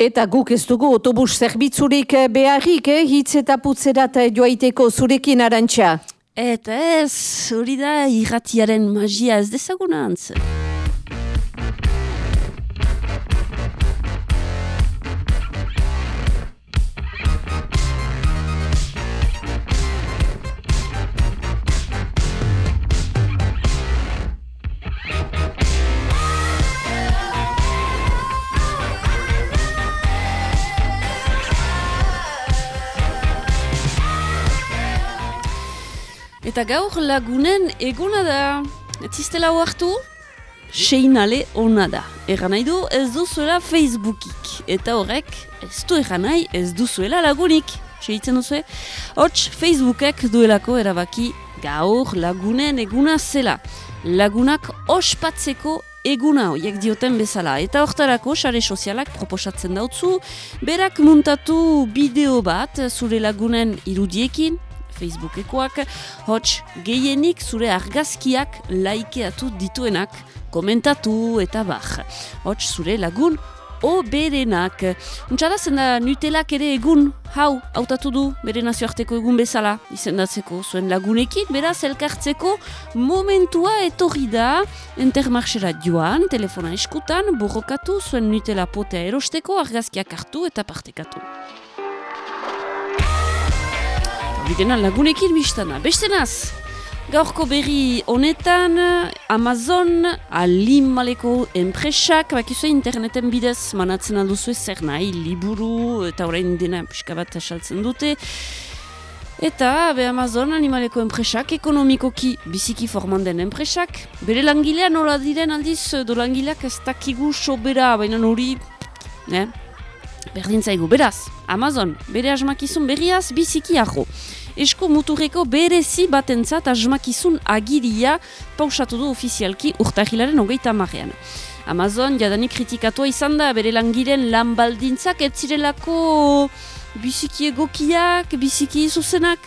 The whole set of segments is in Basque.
Eta guk ez dugu autobus zerbitzurik eh, beharrik, eh? hitz eta putzerat eh, joaiteko zurekin arantxa. Eta ez, hori da irratiaren magia ez dezagunantz. Eta gaur lagunen eguna da. Ez iztela hartu? Seinale ona da. Egan nahi du ez duzuela Facebookik. Eta horrek ez du egan nahi ez duzuela lagunik. Seitzen duzu? Hots, Facebookek duelako erabaki gaur lagunen eguna zela. Lagunak ospatzeko eguna horiek dioten bezala. Eta hortarako sare sozialak proposatzen dautzu. Berak muntatu bideo bat zure lagunen irudiekin, Facebookekoak, hots gehienik zure argazkiak laikeatu dituenak, komentatu eta bar. Hots zure lagun oberenak. Untxara zen da Nutelak ere egun, hau, hautatu du, bere nazioarteko egun bezala, izendatzeko zuen lagunekin, beraz elkartzeko momentua etorri da, entermarxera joan, telefona eskutan, borrokatu zuen Nutela potea erosteko, argazkiak hartu eta partekatu. Bidena lagunekin biztana. Beste naz, gaurko berri honetan Amazon alimaleko enpresak, bakizu interneten bidez manatzen alduzu zer nahi, liburu eta orain dena pixka bat esaltzen dute. Eta be Amazon animaleko enpresak, ekonomikoki biziki forman den enpresak, bere langilea nola diren aldiz, do langileak ez dakigu sobera, baina hori, eh? berdin zaigu. Beraz, Amazon, bere asmakizun berriaz biziki aho esko muturreko berezi batentzat asmakizun agiria pausatu du ofizialki urtahilaren hogeita marrean. Amazon jadanik kritikatua izan da bere langiren lan baldintzak ez zirelako biziki egokiak, biziki zuzenak.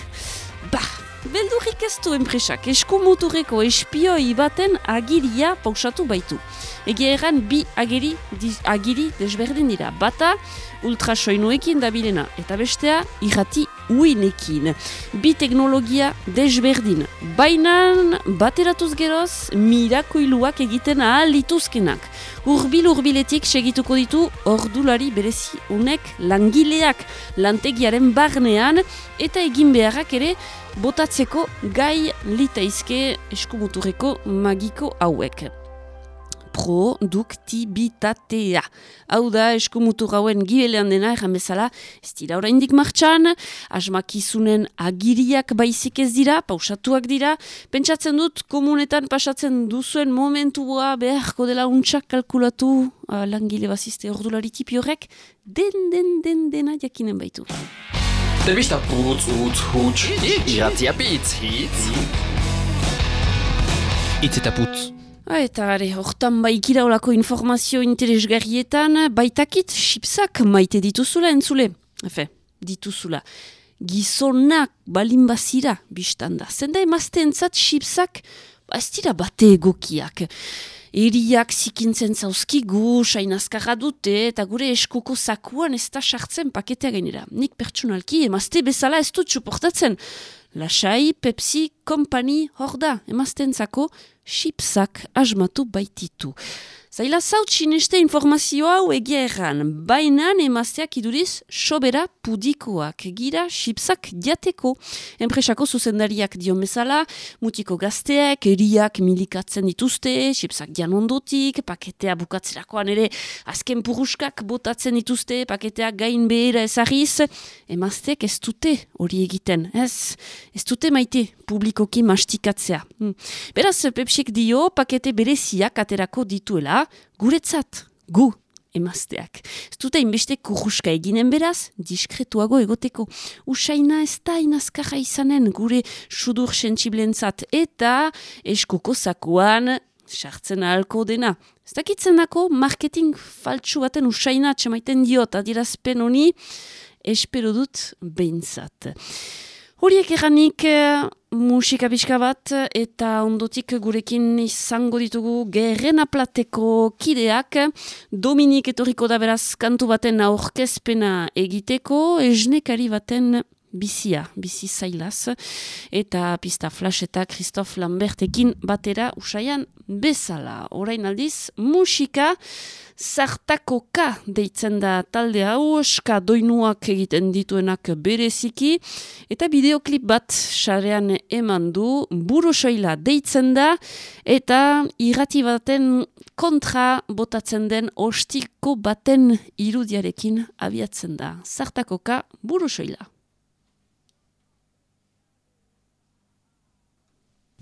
Bah, beldurrik ez du enpresak, esku muturreko espioi baten agiria pausatu baitu. Ege erran bi agiri, agiri desberdin dira. Bata, ultrasoinuekin dabilena, eta bestea, irrati uinekin. Bi teknologia desberdin. Bainan, bateratuz geroz, mirakoiluak egiten ahal lituzkenak. Urbil urbiletik segituko ditu ordulari berezi unek langileak lantegiaren barnean eta egin beharrak ere botatzeko gai litaizke eskumuturreko magiko hauek produktibitatea. Hau da, eskumutu gauen gibelean dena, erran bezala, ez dira oraindik martxan, asmakizunen agiriak baizik ez dira, pausatuak dira, pentsatzen dut komunetan pasatzen duzuen momentua beharko dela untsak kalkulatu uh, langile bazizte ordulari tipi horrek, den, den, den, dena jakinen baitu. Telebista putz, utz, hutz, iratzia pitz, hitz. Itz eta putz. Eta gare, hortan baikira olako informazio interesgarrietan, baitakit xipsak maite dituzula entzule. Efe, dituzula. Gizonak balin bazira, biztan da. Zenda emazte entzat xipsak, ba ez dira bate egokiak. Eriak zikintzen zauzkigu, sainazkarra dute, eta gure eskuko zakuan ez da sartzen paketea gainera. Nik pertsunalki, emazte bezala ez dut suportatzen. Lasai, Pepsi, Company, hor da, emaztentzako, xipsak asmatu baititu. Zaila zaut sineste informazio hau egia erran, bainan emazteak iduriz sobera pudikoak, gira xipsak diateko. Enpresako zuzendariak dio mesala, mutiko gazteak, eriak milikatzen dituzte, xipsak dian ondotik, paketea bukatzerakoan ere azken puruskak botatzen dituzte, paketea gain behera ezagiz, emazteak ez dute hori egiten, ez, ez dute maite publikoki mastikatzea. Hmm. Beraz, pepsik dio, pakete bereziak aterako dituela, guretzat, gu, emazteak. Ez dute inbeste kurruska eginen beraz, diskretuago egoteko. Usaina ez da inazkarra izanen gure sudur sentsiblentzat eta eskuko zakuan sartzen ahalko dena. Ez dakitzen dako, marketing faltsu baten usaina txamaiten diot, adirazpen honi, espero dut behintzat. Horiek eranik eh, musika pixka bat eta ondotik gurekin izango ditugu gerrena plateko kideak. Dominik etorriko da beraz kantu baten aurkezpena egiteko esnekari baten bizia, bizi zailaz eta pista flash eta Christophe Lambertekin batera usaian bezala. Orain aldiz, musika zartakoka deitzen da talde hau, eska doinuak egiten dituenak bereziki, eta bideoklip bat sarean eman du, buru soila deitzen da, eta irrati baten kontra botatzen den ostiko baten irudiarekin abiatzen da. Zartakoka buru soila.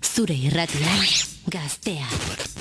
Zure irratian gaztea.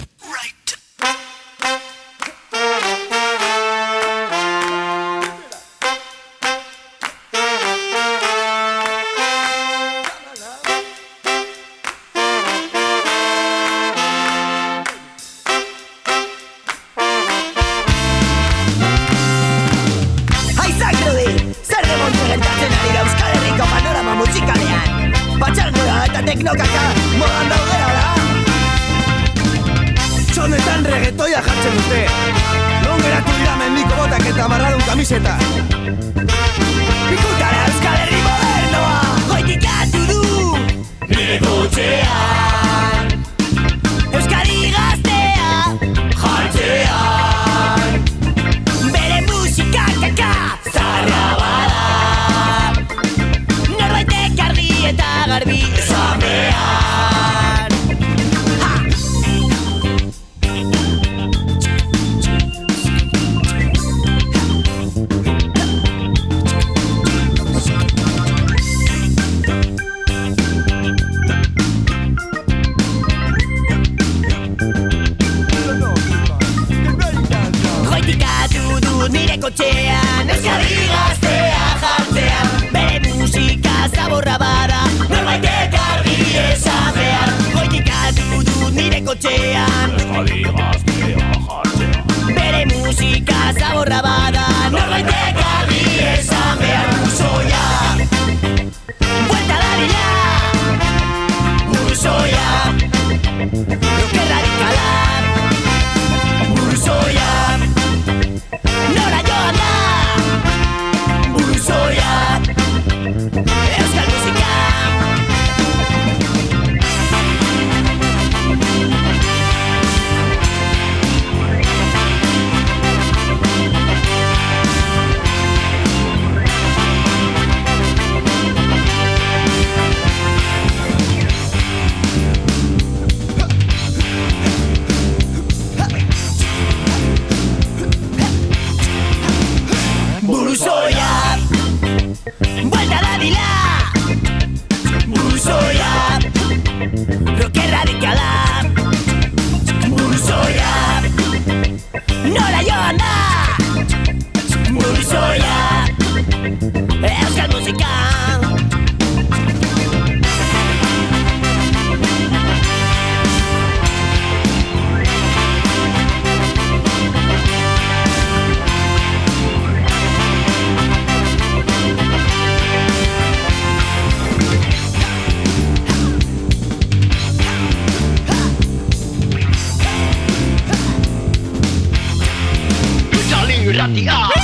at.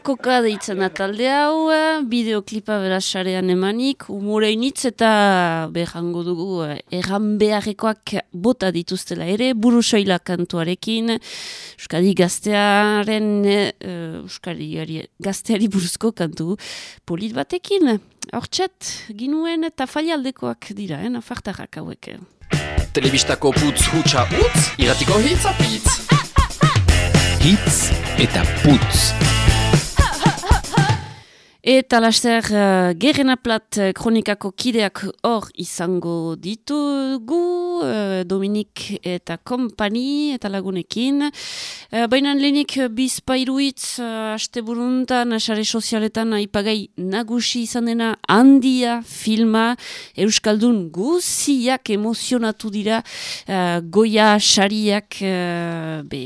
Zartakoka deitzen da talde hau, eh, bideoklipa beraz sarean emanik, umore initz eta behango dugu eh, erran beharrekoak bota dituztela ere, buru soila kantuarekin, Euskadi gaztearen, eh, Euskadi gazteari buruzko kantu polit batekin. Hortxet, ginuen eta faialdekoak dira, eh, nafartarrak hauek. Telebistako putz hutsa utz, iratiko hitz apitz. Hitz eta putz. Eta laster uh, gerena plat uh, kronikako kideak hor izango ditugu, uh, Dominik eta kompani eta lagunekin. Uh, Baina lehenik uh, bizpairuitz uh, aste buruntan, sare sozialetan aipagai nagusi izan dena handia filma, Euskaldun guziak emozionatu dira, uh, goia sariak uh, be,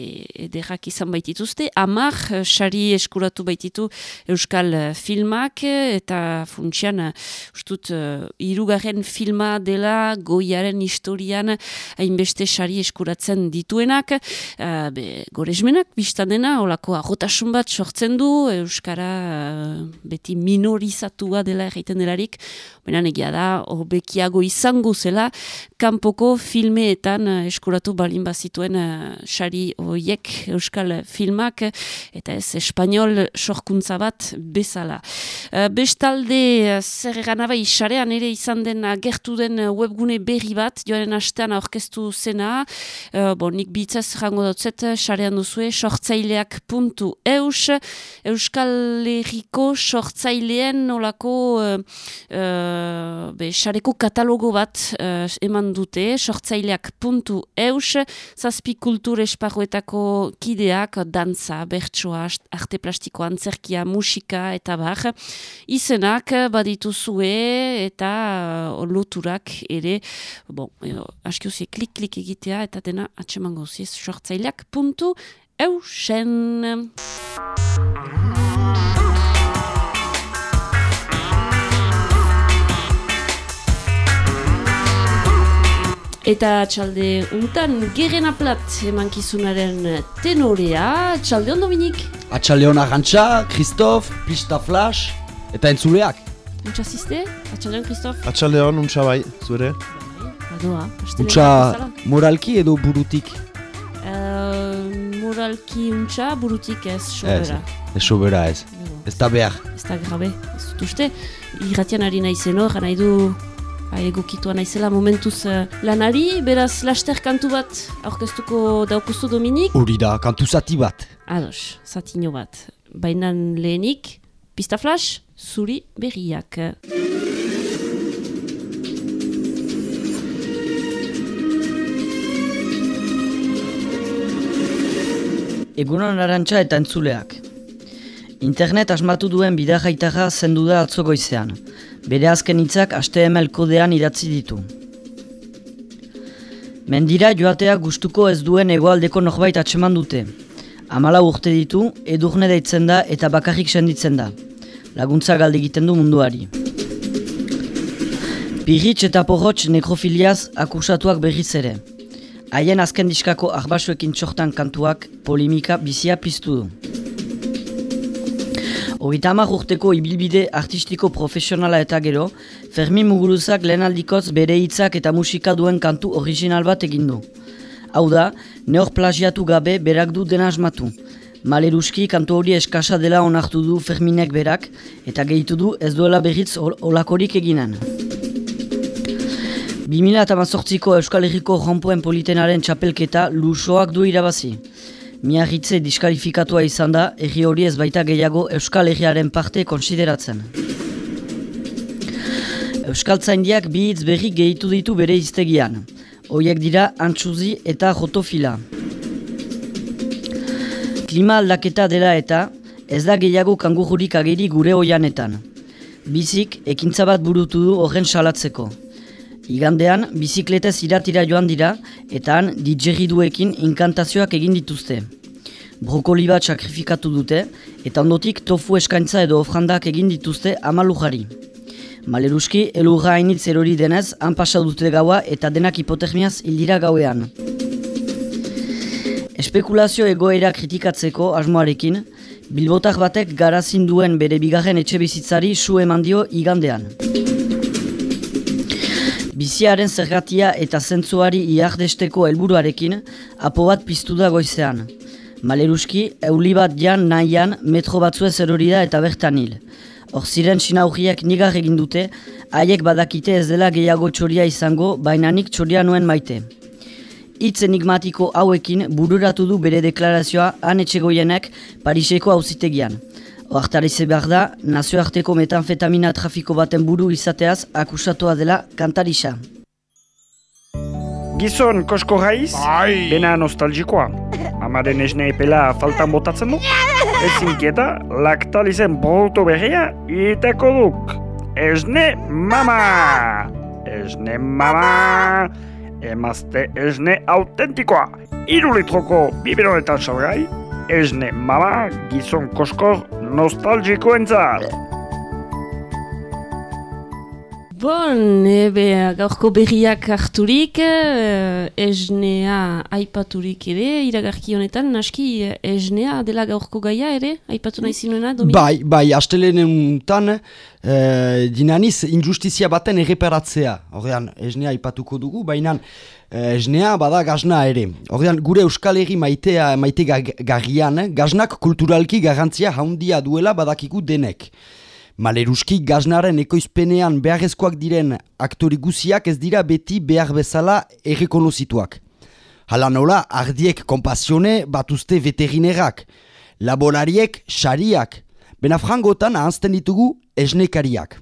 ederrak izan baitituzte, amar sari eskuratu baititu Euskal filmak eta funtsian ustut uh, irugarren filma dela goiaren historian hainbeste sari eskuratzen dituenak uh, be, goresmenak biztan dena olako agotasun bat sortzen du Euskara uh, beti minorizatua dela egiten delarik baina egia da hobekiago izango zela kanpoko filmeetan uh, eskuratu balin bazituen sari hoiek Euskal filmak eta ez espanol sorkuntza bat bezala. Uh, bestalde, zer egan abai, sarean ere izan den gertu den webgune berri bat, joaren astean aurkeztu zena, uh, bon, nik bitzaz jango dutzet, sarean duzue, sortzaileak.eus, Euskal Herriko sortzaileen olako uh, uh, be, sareko katalogo bat uh, eman dute, sortzaileak.eus, zazpi kultur esparruetako kideak, dantza, bertsoa, arte plastiko, antzerkia, musika eta bar, izenak badituzue eta uh, loturak ere, bon, uh, askiozie klik-klik egitea eta dena atseman gauziez sortzaileak puntu eusen. Eta txalde untan gerena plat emankizunaren tenorea, txalde on Dominik? Atxaleon Arantxa, Christoph, Pista Flash, eta entzuleak. Untxazizte? Atxaldeon, Kristof? Atxaldeon, untsa bai, zure? Adoa, Utsa moralki edo burutik. Eh, moralki untxa, burutik ez, sobera. Ez bera ez. Ez da behar. Ez da grabe, ez dut uste. Irratian ari naizen hor, nahi du ba, egokitua naizela momentuz eh, lanari, beraz laster kantu bat aurkeztuko daukuzu Dominik. Hori da, kantu zati bat. Ados, zatino bat. Bainan lehenik, pista flash, zuri berriak. Egunon arantxa eta entzuleak. Internet asmatu duen bidajaitarra zendu da atzo goizean. Bere azken hitzak HTML kodean idatzi ditu. Mendira joatea gustuko ez duen hegoaldeko norbait atseman dute. Amala urte ditu, edurne deitzen da eta bakarrik senditzen da. Laguntza galde egiten du munduari. Pirritx eta porrotx nekrofiliaz akusatuak berriz ere. Haien azken diskako arbasuekin txortan kantuak polimika bizia piztu du. Hogeita hamar urteko ibilbide artistiko profesionala eta gero, Fermin Muguruzak lehen aldikoz bere hitzak eta musika duen kantu original bat egin du. Hau da, neor plagiatu gabe berak du dena asmatu. Maleruski kantu hori eskasa dela onartu du Ferminek berak, eta gehitu du ez duela berriz ol- olakorik eginen. 2018ko Euskal Herriko Rompoen Politenaren txapelketa lusoak du irabazi. Miarritze diskalifikatua izan da, erri hori ez baita gehiago Euskal Herriaren parte konsideratzen. Euskaltzaindiak bi hitz berri gehitu ditu bere iztegian. Hoiek dira antsuzi eta jotofila. Klima aldaketa dela eta ez da gehiago kangururik ageri gure oianetan. Bizik, ekintza bat burutu du horren salatzeko. Igandean, bizikletez iratira joan dira, eta han didgeriduekin inkantazioak egin dituzte. Brokoli bat sakrifikatu dute, eta ondotik tofu eskaintza edo ofrandak egin dituzte amalujari. Maleruski, elurra hainitz erori denez, han dute gaua eta denak hipotermiaz hildira gauean. Espekulazio egoera kritikatzeko asmoarekin, Bilbotar batek garazin duen bere bigarren etxe bizitzari su eman dio igandean. Biziaren zergatia eta zentzuari iardesteko helburuarekin apo bat piztu da goizean. Maleruski, euli bat jan nahian metro batzue zerori da eta bertan hil. Hor ziren sinaugiak nigar egin dute, haiek badakite ez dela gehiago txoria izango, baina nik txoria nuen maite. Itz enigmatiko hauekin bururatu du bere deklarazioa han etxegoienek Pariseko auzitegian. Oartarize behar da, nazioarteko metanfetamina trafiko baten buru izateaz akusatua dela kantarisa. Gizon, kosko raiz, Bai. bena nostalgikoa. Amaren esne epela faltan botatzen du. Ezin kieta, laktalizen produktu berria iteko duk. Esne mama! Esne mama! Emazte esne autentikoa. Iru litroko biberonetan salgai. Esne mama gizon koskor nostalgico Enzaro. Bon, ebe, gaurko berriak harturik, eh, esnea aipaturik ere, iragarki honetan, naski eh, esnea dela gaurko gaia ere, aipatu nahi zinuena, Domin? Bai, bai, asteleneuntan eh, dinaniz injustizia baten erreparatzea. Horrean, esnea aipatuko dugu, baina esnea bada gazna ere. Horrean, gure Euskal Herri maitea, maite ga- garrian, gaznak kulturalki garrantzia haundia duela badakigu denek. Maleruski gaznaren ekoizpenean beharrezkoak diren aktori guziak ez dira beti behar bezala errekonozituak. Hala nola, ardiek konpasione batuzte veterinerak, laborariek sariak, bena frangotan ahazten ditugu esnekariak.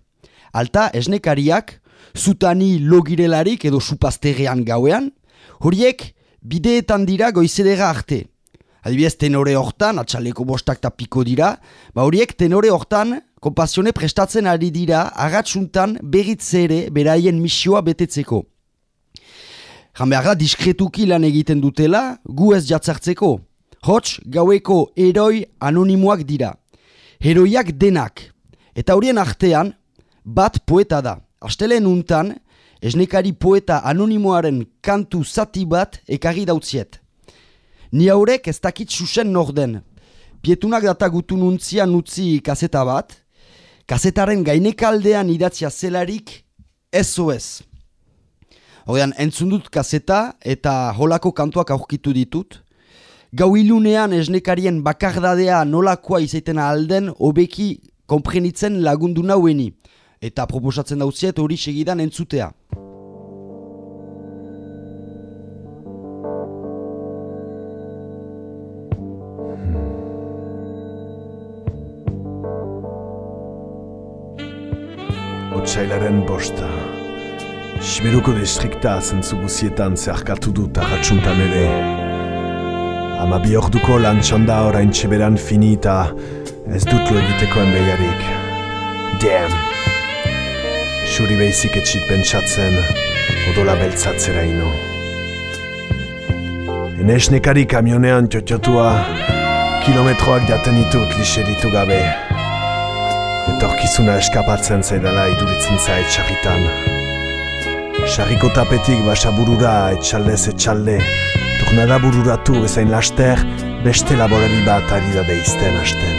Alta esnekariak, zutani logirelarik edo supazterrean gauean, horiek bideetan dira goizedera arte. Adibidez, tenore hortan, atxaleko bostak eta piko dira, ba horiek tenore hortan konpasione prestatzen ari dira agatsuntan berritze ere beraien misioa betetzeko. Jan behar da, diskretuki lan egiten dutela, gu ez jatzartzeko. Hots, gaueko heroi anonimoak dira. Heroiak denak. Eta horien artean, bat poeta da. Astelen untan, esnekari poeta anonimoaren kantu zati bat ekarri dautziet. Ni haurek ez dakit susen norden. Pietunak datagutu nuntzian utzi kaseta bat, kasetaren gainekaldean idatzia zelarik SOS. Horrean, entzun dut kaseta eta holako kantuak aurkitu ditut. Gau ilunean esnekarien bakardadea nolakoa izaiten alden hobeki konprenitzen lagundu naueni. Eta proposatzen dauziet hori segidan entzutea. Bosta. Siberuko distrikta zentzu guzietan zeharkatu dut agatsuntan ere. Ama bi orduko lan txanda orain txeberan finita ez dut lo egiteko enbeiarik. Damn! Xuri behizik etxit pentsatzen, odola beltzatzera ino. Enesnekari kamionean txotxotua, kilometroak jaten ditut liseritu gabe. Etorkizuna eskapatzen zaidala iduritzen zait sarritan. Sarriko tapetik basaburura etxaldez etxalde, tornada bururatu bezain laster, beste laborari bat ari da deizten hasten.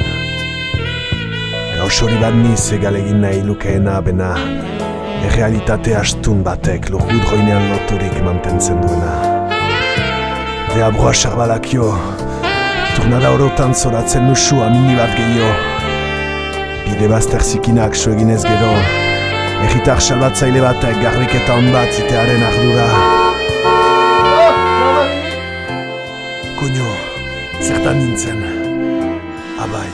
Gaus hori bat niz egalegin nahi lukeena bena, errealitate astun batek lurgut loturik mantentzen duena. Deabroa sarbalakio, tornada orotan zoratzen nusu amini bat gehiago, bide bazter zikinak so eginez gero, egitar salbatzaile batek garbiketa hon bat zitearen ardura. Koño, zertan nintzen, abai,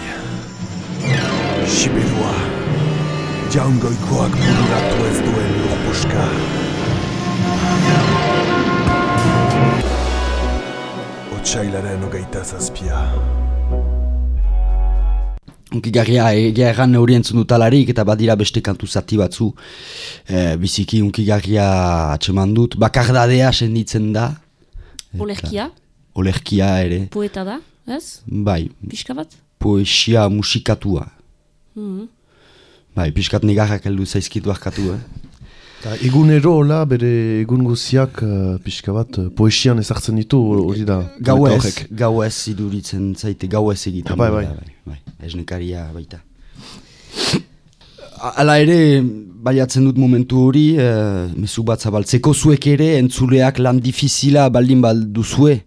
Siberua, jaun goikoak bururatu ez duen lurpuska. Otsailaren hogeita zazpia. Unkigarria egia erran hori entzun dutalarik eta badira beste kantu zati batzu e, biziki unkigarria atseman dut. Bakardadea senditzen da. Eta- Olerkia, Olerkia ere. poeta da, ez? Bai, Pixka bat? poesia musikatua. Mhm. Bai, pixkat negarrak heldu zaizkitu arkatu, eh? Ta egunero hola bere egun guziak uh, pixka bat uh, poesian ezartzen ditu hori da. Gau poeta ez, horrek. gau ez iduritzen zaite, gau ez egiten. Ah, bai, bai. duela, bai. Esnekaria baita. Hala ere, baliatzen dut momentu hori, eh, mezu bat zabaltzeko zuek ere, entzuleak lan difizila baldin balduzue,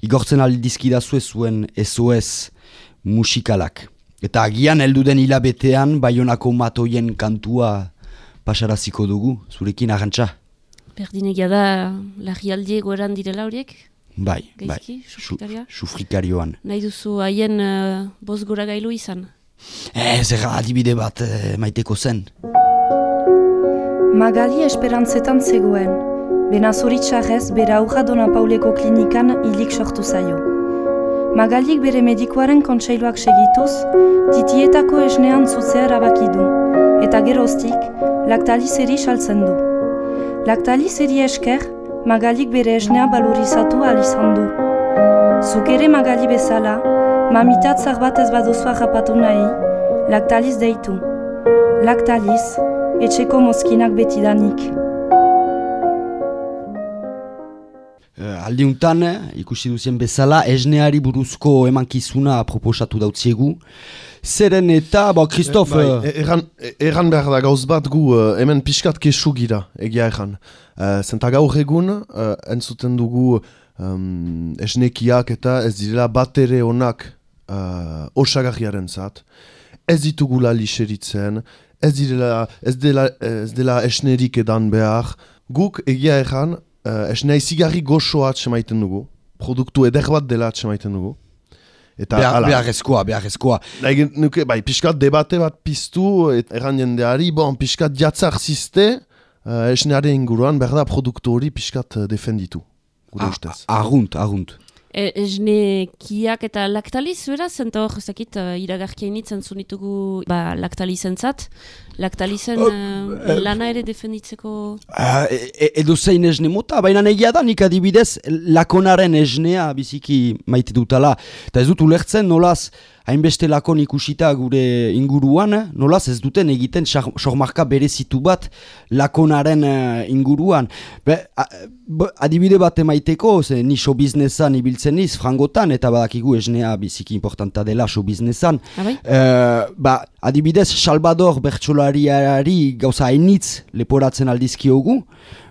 igortzen aldizkidazue zuen SOS musikalak. Eta agian heldu den hilabetean, baionako matoien kantua pasaraziko dugu, zurekin arantxa. Berdinegia da, larrialdi egoeran direla horiek? Bai, bai, Gaizki, sufrikaria? sufrikarioan. Nahi duzu haien uh, boz gora gailu izan? Ez, erra adibide bat eh, maiteko zen. Magali esperantzetan zegoen. Bena zoritxarrez bere aurra Dona Pauleko klinikan hilik sortu zaio. Magalik bere medikoaren kontseiluak segituz, titietako esnean zutzea erabaki du, eta geroztik, laktalizeri saltzen du. Laktalizeri esker, Magalik bere esnea balorizatu ahal izan du. Zuk ere Magali bezala, mamitatzar bat ez baduzu harrapatu nahi, laktaliz deitu. Laktaliz, etxeko mozkinak betidanik. Aldiuntan, eh, ikusi duzien bezala, esneari buruzko emankizuna proposatu dautziegu. Zeren eta, bo, Kristof... Bai, eh, e- erran, e- erran behar da gauz bat gu uh, hemen pixkat kesu gira, egia erran. Uh, zenta gaur egun, uh, entzuten dugu um, esnekiak eta ez direla bat ere onak uh, osagarriaren zat. Ez ditugula lixeritzen, ez, direla, ez, dela, ez dela esnerik edan behar. Guk egia erran, uh, esnea izigarri goxoa atsemaiten dugu. Produktu eder bat dela atsemaiten dugu. Eta behar, hala. beharrezkoa, beharrezkoa. Nahi nuke, bai, pixkat debate bat piztu, et erran jendeari, bon, pixkat jatzar ziste, uh, esnearen inguruan, behar da produktu hori pixkat defenditu, gure ustez. Arrunt, arrunt. E, esnekiak eta laktaliz, beraz, zenta hor, ezakit, uh, iragarkia initzen zunitugu ba, laktalizen zat. Laktalizen uh, lana ere defenditzeko... Uh, e, edo zein esne mota, baina egia da nik adibidez lakonaren esnea biziki maite dutala. Eta ez dut ulertzen nolaz hainbeste lakon ikusita gure inguruan, nolaz ez duten egiten sormarka berezitu bat lakonaren eh, inguruan. Be, a, b- adibide bat emaiteko, ze ni show businessan ibiltzen niz, frangotan, eta badakigu esnea biziki importanta dela show businessan. Ah, bai? Eh, ba, adibidez, Salvador bertsolariari gauza hainitz leporatzen aldizkiogu,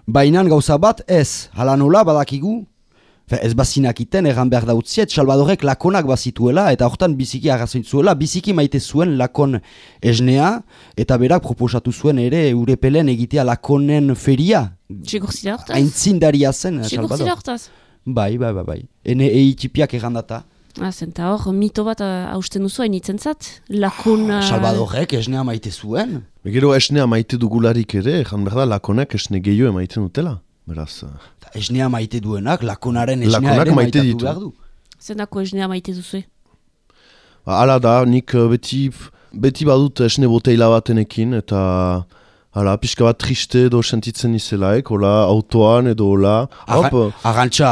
baina gauza bat ez, hala nola badakigu, Fe, ez bazinakiten erran behar dautziet, Salvadorek lakonak bazituela, eta hortan biziki arrazointzuela, biziki maite zuen lakon esnea, eta berak proposatu zuen ere urepelen egitea lakonen feria. Sigur zira hortaz? Aintzindaria zen, Sigur Salvador. zira hortaz? Bai, bai, bai, bai. Ene eitipiak errandata. Ah, zenta hor, mito bat uh, hausten duzu hainitzen zat? Lakun... uh, Salvadorek esnea maite zuen. Gero esnea maite dugularik ere, jan behar da, lakonek esne gehiago emaiten dutela. Beraz, uh, Eta Esnea maite duenak, lakonaren esnea Lakonak ere maite ditu. behar du. Zendako esnea maite duzu? ba, hala da, nik uh, beti, beti badut esne boteila batenekin, eta hala, pixka bat triste edo sentitzen izelaek, hola, autoan edo hola, Arra- Arrantxa,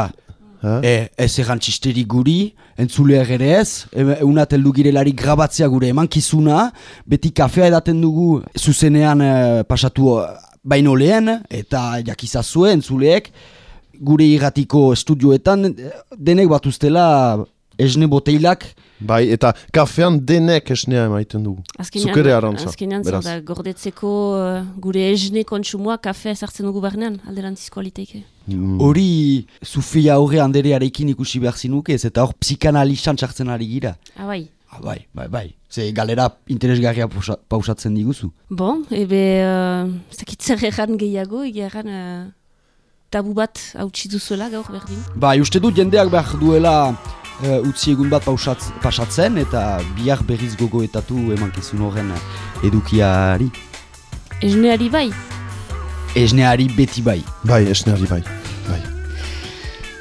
eh? e, ez errantxisteri guri, entzuleak ere ez, e, unat heldu girelari grabatzea gure emankizuna, beti kafea edaten dugu zuzenean e, pasatu eh, baino lehen, eta jakizazue entzuleek, gure irratiko estudioetan eh, denek batuztela esne boteilak Bai, eta kafean denek esnea emaiten dugu. Zukere arantza. azkenean da, gordetzeko uh, gure esne kontsumoa kafea sartzen dugu barnean, alderantzizko aliteke. Mm. hori Sofia aurre anderearekin ikusi behar zinuke ez, eta hor psikanalizan txartzen ari gira. Ah, bai. Ah, bai, bai, bai. Ze galera interesgarria pausa- pausatzen diguzu. Bon, ebe, uh, zakitzer erran gehiago, egia erran uh, tabu bat hautsi duzuela gaur berdin. Bai, uste dut jendeak behar duela uh, utzi egun bat pausatz, pasatzen eta bihar berriz gogoetatu emankizun horren edukiari. Esneari bai, Esneari beti bai. Bai, esneari bai. bai.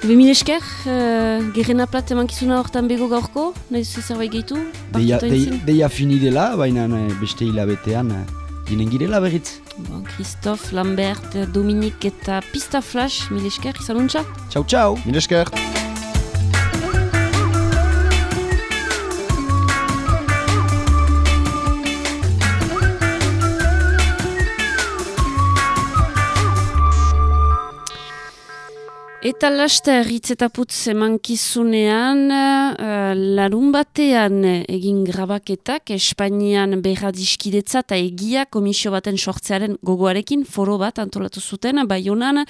Ebe mil esker, uh, gerrena plat emankizuna hortan bego gaurko, nahi duzu zerbait gehitu? Deia, Partuta dei, entzin? deia fini dela, baina eh, beste hilabetean eh, ginen girela berriz. Bon, Christophe, Lambert, Dominik eta Pista Flash, mil esker, izan untxa? Txau, txau! Mil esker! Eta laster hitz eta putz emankizunean, uh, larun batean egin grabaketak, Espainian berra diskidetza eta egia komisio baten sortzearen gogoarekin foro bat antolatu zuten, bai honan,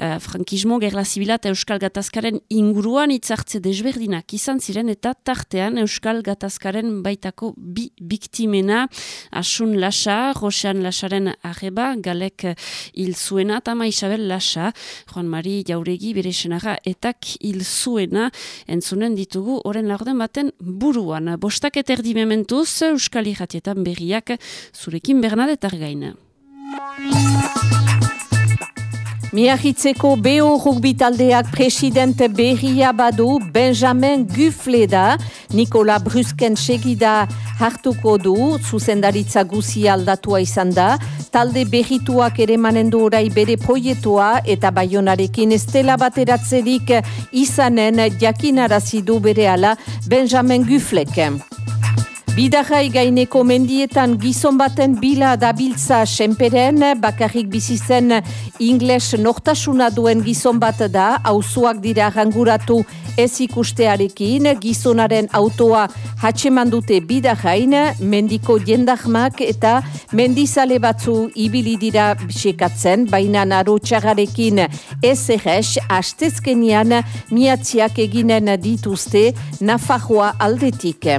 uh, frankismo, gerla zibila eta Euskal Gatazkaren inguruan hitzartze desberdinak izan ziren eta tartean Euskal Gatazkaren baitako bi biktimena Asun Lasa, Rosean Lasaren arreba, galek hil zuena, eta Isabel Lasa, Juan Mari Jauregi bere senara etak hil zuena entzunen ditugu oren laurden baten buruan. Bostak eterdi mementuz, Euskal Iratietan berriak zurekin Bernadetar gaina. Miahitzeko BO rugby taldeak presidente berria badu Benjamin Gufle da, Nikola Brusken segida hartuko du, zuzendaritza guzi aldatua izan da, talde berrituak ere manendu orai bere proietoa eta baionarekin estela bateratzerik izanen jakinarazi du bere ala Benjamin Guflek. Bidarrai gaineko mendietan gizon baten bila dabiltza senperen, bakarrik bizizen ingles nortasuna duen gizon bat da, auzoak dira ranguratu ez ikustearekin, gizonaren autoa hatxeman dute bidarrain, mendiko jendahmak eta mendizale batzu ibili dira sekatzen, baina naro txagarekin ez errex, astezkenian miatziak eginen dituzte Nafarroa aldetik.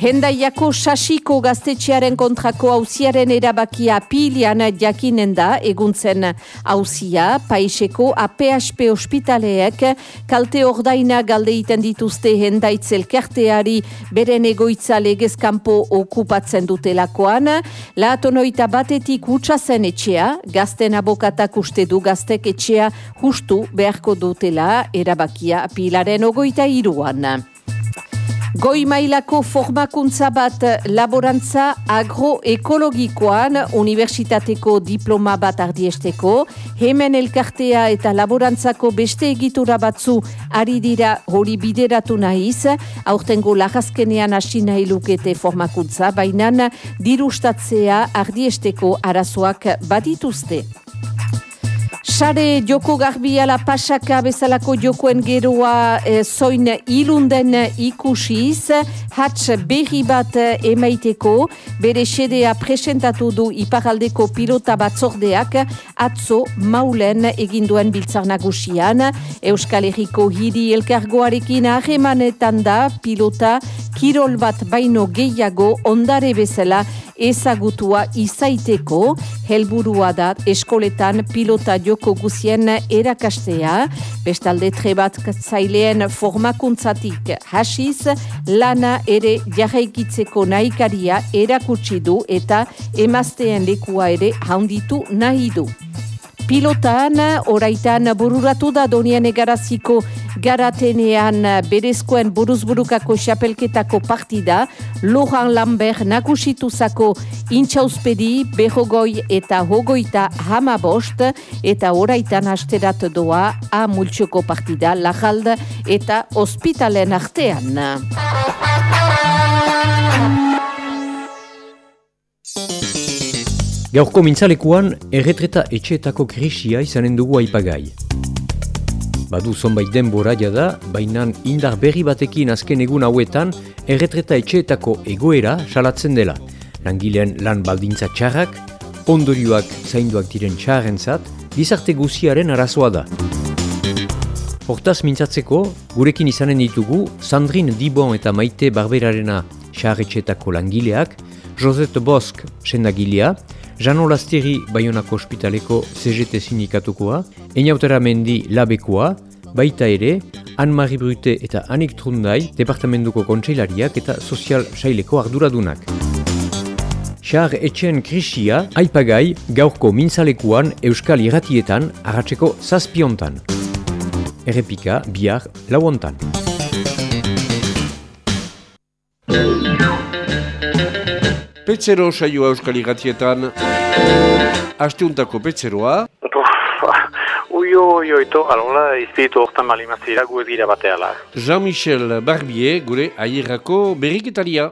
Hendaiako sasiko gaztetxearen kontrako hauziaren erabakia pilian jakinen da eguntzen hauzia, paiseko APHP ospitaleek kalte ordaina galdeiten dituzte hendaitzel kerteari beren egoitza legezkampo okupatzen dutelakoan, lahatonoita batetik utxazen etxea, gazten abokatak uste du gaztek etxea justu beharko dutela erabakia pilaren ogoita iruan. Goi mailako formakuntza bat laborantza agroekologikoan unibertsitateko diploma bat ardiesteko, hemen elkartea eta laborantzako beste egitura batzu ari dira hori bideratu nahiz, aurtengo lagazkenean hasi nahi formakuntza, baina dirustatzea ardiesteko arazoak badituzte. Sare joko garbiala pasaka bezalako jokoen geroa e, zoin ilunden ikusiz, hats berri bat emaiteko, bere sedea presentatu du iparaldeko pilota batzordeak, atzo maulen eginduen biltzar nagusian, Euskal Herriko hiri elkargoarekin ahemanetan da pilota. Kirol bat baino gehiago ondare bezala ezagutua izaiteko, helburua da eskoletan pilota joko guzien erakastea, bestalde trebat zaileen formakuntzatik hasiz, lana ere jarraikitzeko nahikaria erakutsi du eta emazteen lekua ere handitu nahi du. Pilotan, oraitan bururatu da donian egaraziko garatenean berezkoen buruzburukako xapelketako partida, Lohan Lambert nakusituzako intxauspedi, behogoi eta hogoita hama bost, eta oraitan hasterat doa a multxoko partida, lajald eta ospitalen artean. Gaurko mintzalekuan, erretreta etxeetako krisia izanen dugu aipagai. Badu zonbait denbora da, baina indar berri batekin azken egun hauetan, erretreta etxeetako egoera salatzen dela. Langilean lan baldintza txarrak, ondorioak zainduak diren txarrentzat, gizarte guziaren arazoa da. Hortaz mintzatzeko, gurekin izanen ditugu, Sandrine Dibon eta Maite Barberarena txarretxeetako langileak, Josette Bosk sendagilea, Jano Lasteri Bayonako Hospitaleko CGT sindikatukoa, Einautera Mendi Labekoa, baita ere, Anne-Marie Brute eta Anik Trundai Departamentuko Kontseilariak eta Sozial Saileko arduradunak. Xar etxen krisia, aipagai, gaurko mintzalekuan Euskal Iratietan arratseko zazpiontan. Errepika, bihar, lauontan. Petzero saioa euskal igatietan. Asteuntako petzeroa. Uio, uio, ito, alola, izpiritu hortan malimazira gu egira bateala. Jean-Michel Barbier, gure aierrako berriketaria.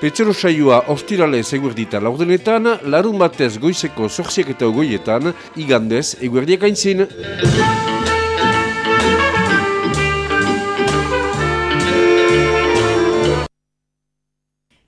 Petzero saioa ostirale eguerdita laurdenetan, larun batez goizeko zorziak eta ogoietan, igandez eguerdiak aintzin.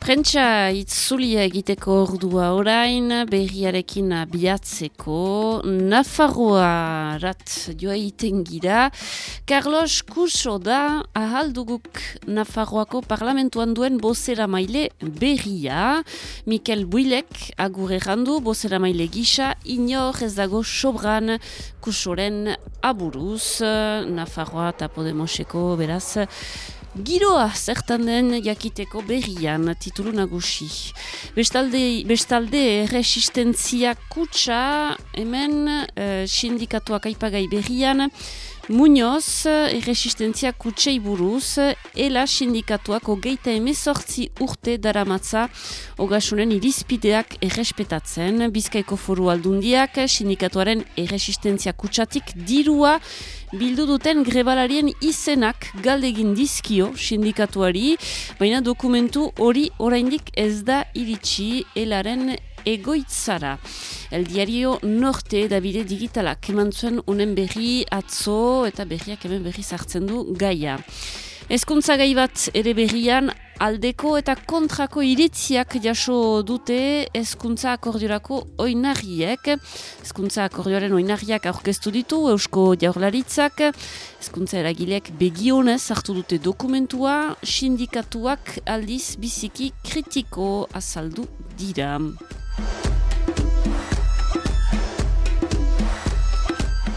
Prentsa itzulia egiteko ordua orain, berriarekin abiatzeko, Nafarroa rat joa iten gira. Carlos Cuso da ahalduguk Nafarroako parlamentuan duen bozera maile berria. Mikel Builek agur errandu bozera maile gisa, inor ez dago sobran Cusoren aburuz, Nafarroa eta Podemoseko beraz, Giroa zertan den jakiteko berrian titulu nagusi. Bestalde, bestalde resistentzia kutsa hemen uh, sindikatuak aipagai berrian Muñoz, erresistentzia kutsei buruz, ela sindikatuak ogeita emezortzi urte daramatza ogasunen irizpideak errespetatzen. Bizkaiko foru aldundiak sindikatuaren erresistentzia kutsatik dirua bildu duten grebalarien izenak galdegin dizkio sindikatuari, baina dokumentu hori oraindik ez da iritsi elaren egoitzara. El diario Norte Davide Digitalak eman zuen unen berri atzo eta berriak hemen berri zartzen du gaia. Ezkuntza gai bat ere berrian aldeko eta kontrako iritziak jaso dute ezkuntza akordiorako oinarriek. Ezkuntza akordioaren oinarriak aurkeztu ditu Eusko Jaurlaritzak. Ezkuntza eragileak begionez hartu dute dokumentua, sindikatuak aldiz biziki kritiko azaldu dira.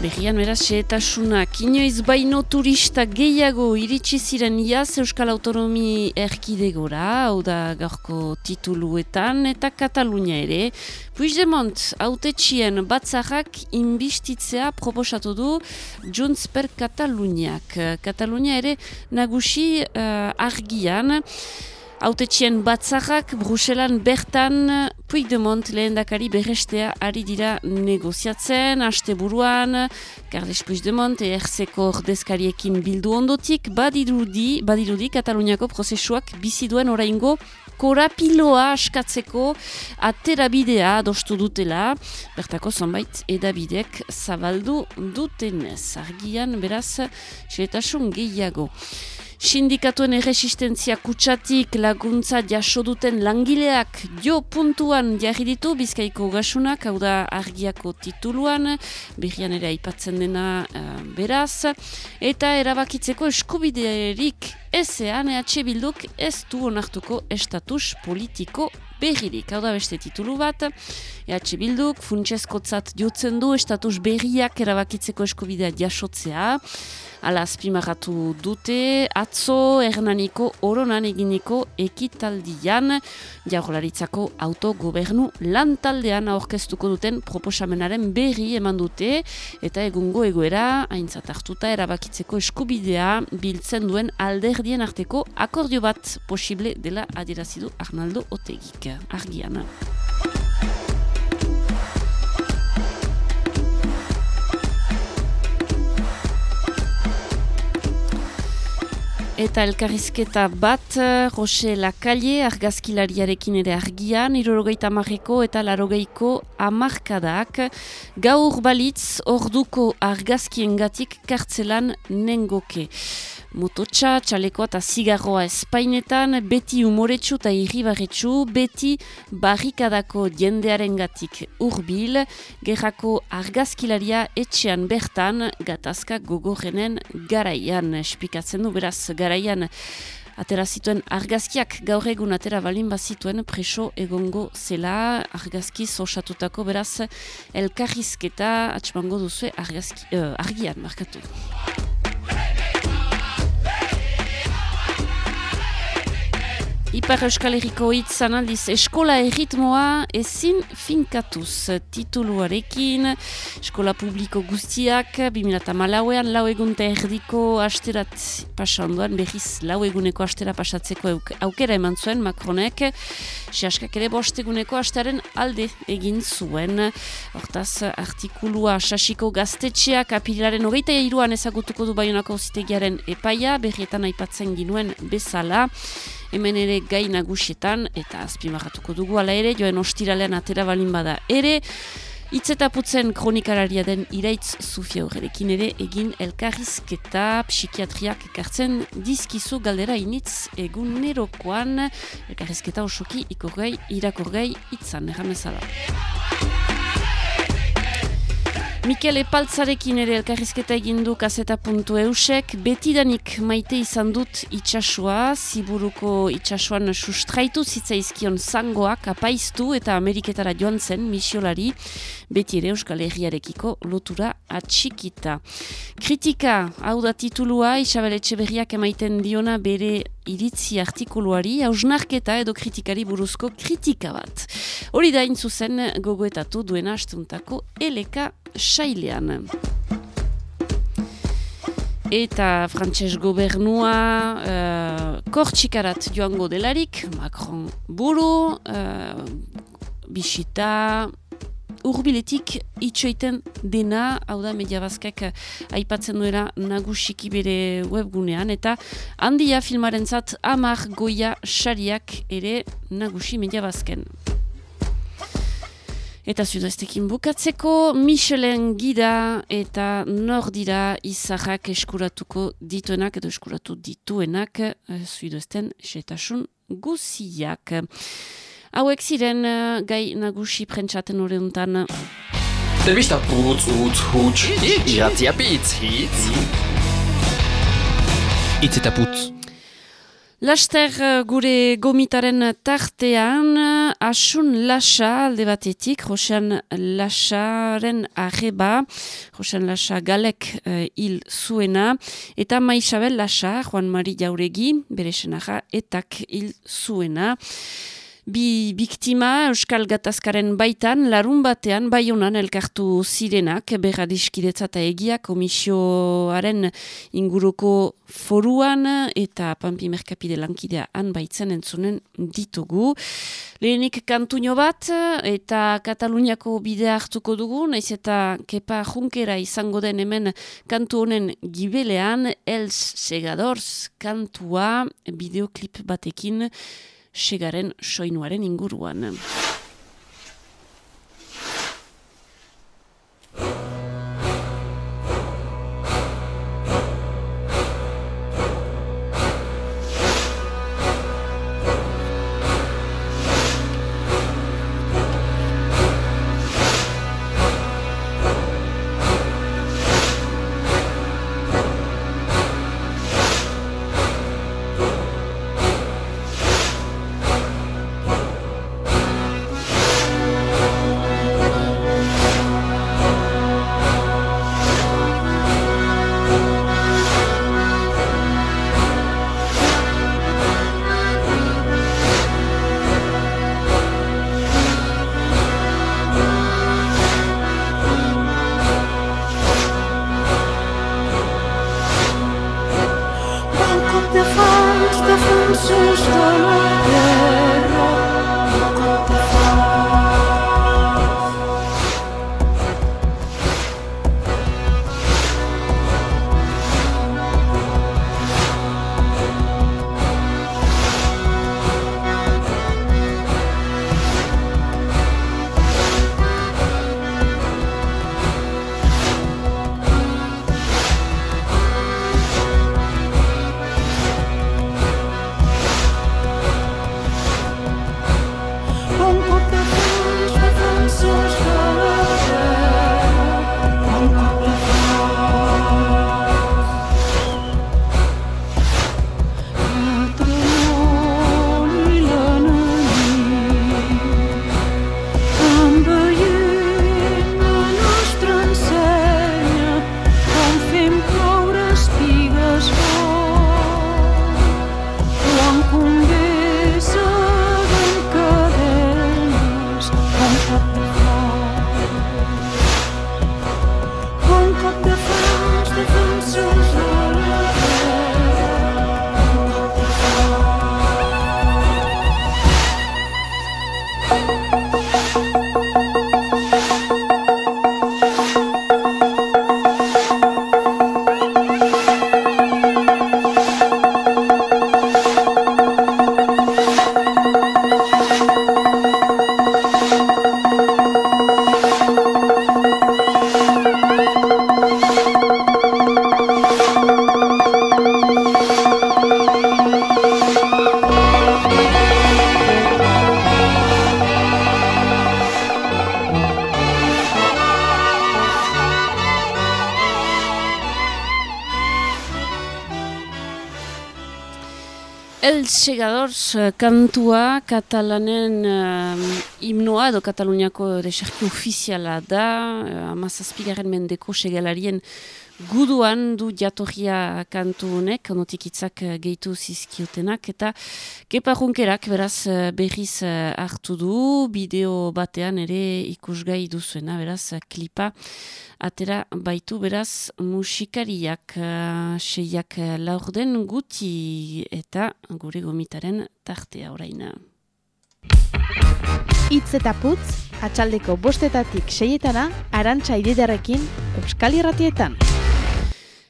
Berrian beraz, xeetasunak, inoiz baino turista gehiago iritsi ziren iaz Euskal Autonomi erkidegora, hau da gaurko tituluetan, eta Katalunia ere. Puigdemont, autetxien batzarrak inbistitzea proposatu du Junts per Kataluniak. Katalunia ere nagusi uh, argian, Autetxien batzarrak Bruselan bertan Puigdemont lehendakari berrestea ari dira negoziatzen, haste buruan, Carles Puigdemont erzeko ordezkariekin bildu ondotik, badirudi, badirudi Kataluniako prozesuak bizi duen oraingo korapiloa askatzeko aterabidea adostu dutela, bertako zonbait edabidek zabaldu dutenez. Argian, beraz, xeretasun gehiago. Sindikatuen erresistentzia kutsatik laguntza jaso duten langileak jo puntuan jarri ditu bizkaiko gasunak, hau da argiako tituluan, berrian ere aipatzen dena uh, beraz, eta erabakitzeko eskubiderik ezean EH Bilduk ez du onartuko estatus politiko berririk. Hau da beste titulu bat, EH Bilduk funtsezkotzat jotzen du estatus berriak erabakitzeko eskubidea jasotzea, ala azpimarratu dute, atzo Hernaniko oronan eginiko ekitaldian jaurlaritzako autogobernu lantaldean aurkeztuko duten proposamenaren berri eman dute eta egungo egoera aintzat hartuta erabakitzeko eskubidea biltzen duen alderdien arteko akordio bat posible dela adirazidu Arnaldo Otegik. Argiana. Eta elkarrizketa bat, Jose Lakalle, argazkilariarekin ere argian, irorogeita amarreko eta larogeiko amarkadak, gaur balitz orduko argazkiengatik kartzelan nengoke. Mototxa, txalekoa eta zigarroa espainetan, beti umoretsu eta irribarretsu, beti barrikadako jendearen gatik urbil, gerrako argazkilaria etxean bertan, gatazka gogorrenen garaian, espikatzen du beraz garaian, Atera zituen argazkiak gaur egun atera balin bazituen preso egongo zela argazki osatutako beraz elkarrizketa atxmango duzu argazki, uh, argian markatu. Ipar Euskal Herriko hitzan aldiz eskola erritmoa ezin finkatuz tituluarekin. Eskola publiko guztiak 2008an lau egunte erdiko asterat pasanduan berriz lau eguneko astera pasatzeko auk- aukera eman zuen Macronek. Siaskak ere bosteguneko astearen alde egin zuen. Hortaz artikulua sasiko gaztetxeak apilaren hogeita iruan ezagutuko du baionako zitegiaren epaia berrietan aipatzen ginuen bezala hemen ere gai nagusietan eta azpimarratuko dugu ala ere joen ostiralean atera balin bada ere Itzetaputzen kronikararia den iraitz zufia horrekin ere egin elkarrizketa psikiatriak ekartzen dizkizu galdera initz egunerokoan elkarrizketa osoki ikorgai irakorgai itzan erramezala. Mikel Epaltzarekin ere elkarrizketa egin du kaseta.eusek, betidanik maite izan dut itxasua, ziburuko itxasuan sustraitu zitzaizkion zangoak apaiztu eta Ameriketara joan zen misiolari, beti ere Euskal Herriarekiko lotura atxikita. Kritika, hau da titulua, Isabel Etxeberriak emaiten diona bere iritzi artikuluari, hausnarketa edo kritikari buruzko kritika bat. Hori da zuzen gogoetatu duena astuntako eleka sailean. Eta frantses gobernua uh, kortxikarat joango delarik, Macron buru, uh, bisita, urbiletik itxoiten dena, hau da mediabazkek aipatzen duela nagusiki bere webgunean, eta handia filmaren zat amar goia sariak ere nagusi mediabazken. Eta zudaztekin bukatzeko, Michelin gida eta nor dira izarrak eskuratuko dituenak edo eskuratu dituenak zudazten setasun guziak. Hauek ziren eh, gai nagusi prentsaten horreuntan. Telebista putz, utz, huts, iratzia pitz, hitz. Itz eta putz. Laster eh, gure gomitaren tartean, asun lasa alde batetik, Josean Lasaren arreba, Josean Lasa galek eh, hil zuena, eta Maisabel Lasa, Juan Mari Jauregi, bere senaja, etak hil zuena. Bi biktima Euskal Gatazkaren baitan, larun batean, baionan elkartu zirenak, berra diskidetza eta egia komisioaren inguruko foruan eta Pampi Merkapide lankidea han baitzen entzunen ditugu. Lehenik kantuño bat eta Kataluniako bidea hartuko dugu, naiz eta kepa junkera izango den hemen kantu honen gibelean, Els Segadors kantua bideoklip batekin segaren soinuaren inguruan. El Segadors eh, kantua katalanen uh, himnoa edo Kataluniako deserki ofiziala da, uh, amazazpigaren mendeko segalarien guduan du jatorria kantu honek, onotik hitzak eh, gehitu zizkiotenak, eta Kepa Junkerak beraz eh, berriz eh, hartu du, bideo batean ere ikusgai duzuena, beraz klipa atera baitu beraz musikariak seiak laurden guti eta gure gomitaren tartea oraina. Itz eta putz, atxaldeko bostetatik seietana, arantxa ididarekin, Euskal Irratietan.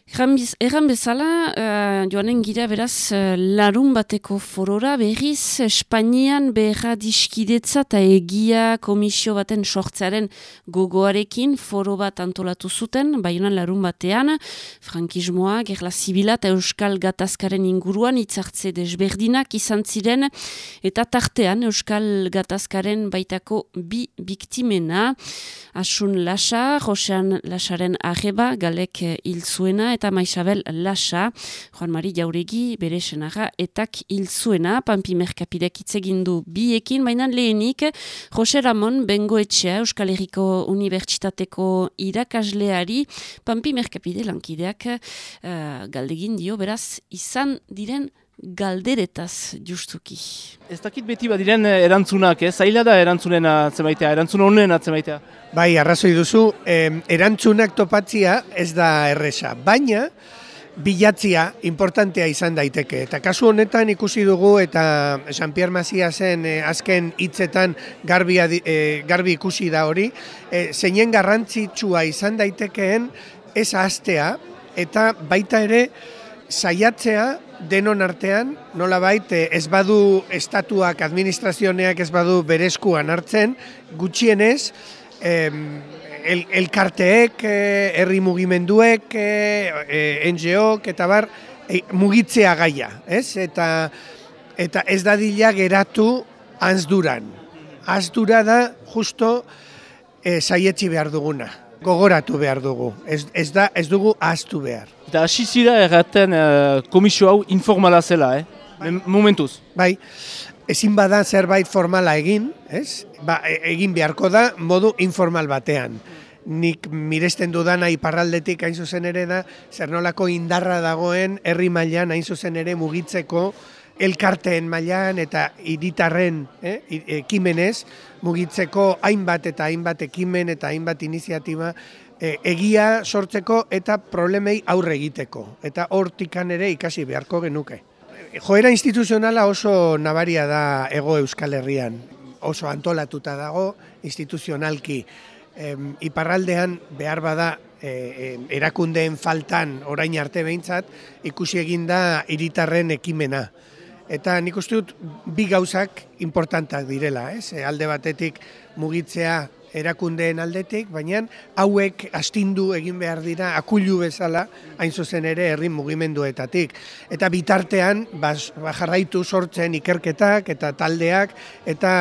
Erran bezala, uh, joanen gira beraz uh, larun bateko forora, berriz Espainian beharra diskidetza eta egia komisio baten sortzearen gogoarekin foro bat antolatu zuten, baionan larun batean, frankismoa, gerla zibila eta euskal gatazkaren inguruan hitzartze desberdinak izan ziren, eta tartean euskal gatazkaren baitako bi biktimena, Asun Lasa, Josean Lasaren arreba, galek eh, hil zuena, eta Maisabel Lasa, Juan Mari Jauregi, bere senarra, etak hil zuena, Pampi Merkapidek itzegin du biekin, baina lehenik, Jose Ramon Bengoetxea, Euskal Herriko Unibertsitateko irakasleari, Pampi Merkapide lankideak uh, galdegin dio, beraz, izan diren galderetaz justuki. Ez dakit beti badiren eh, erantzunak, ez? Zaila da erantzunen atzemaitea, erantzun honen atzemaitea. Bai, arrazoi duzu, em, erantzunak topatzia ez da erresa, baina bilatzia importantea izan daiteke. Eta kasu honetan ikusi dugu eta Jean Pierre Masiasen eh, azken hitzetan garbi, adi- eh, garbi ikusi da hori, eh, zeinen garrantzitsua izan daitekeen ez ahaztea eta baita ere saiatzea denon artean, nolabait eh, ez badu estatuak, administrazioneak ez badu berezkuan hartzen, gutxienez, em, el, elkarteek, eh, herri mugimenduek, eh, NGOk eta bar, eh, mugitzea gaia, ez? Eta, eta ez dadila geratu anzduran. Azdura da justo eh, saietzi behar duguna, gogoratu behar dugu, ez, ez, da, ez dugu ahaztu behar. Eta hasi zira erraten eh, komisio hau informala zela, eh? Mem- Momentuz. Bai, ezin bada zerbait formala egin, ez? Ba, e- egin beharko da modu informal batean. Nik miresten dudana iparraldetik hain zuzen ere da, zer nolako indarra dagoen herri mailan hain zuzen ere mugitzeko elkarteen mailan eta hiritarren eh, ekimenez mugitzeko hainbat eta hainbat ekimen eta hainbat iniziatiba e, egia sortzeko eta problemei aurre egiteko. Eta hortikan ere ikasi beharko genuke. Joera instituzionala oso nabaria da ego Euskal Herrian. Oso antolatuta dago instituzionalki. Em, iparraldean behar bada e, e, erakundeen faltan orain arte behintzat ikusi egin da hiritarren ekimena. Eta nik uste dut bi gauzak importantak direla, ez? E, alde batetik mugitzea erakundeen aldetik, baina hauek astindu egin behar dira akullu bezala hain zuzen ere herri mugimenduetatik. Eta bitartean bas, ba, jarraitu sortzen ikerketak eta taldeak eta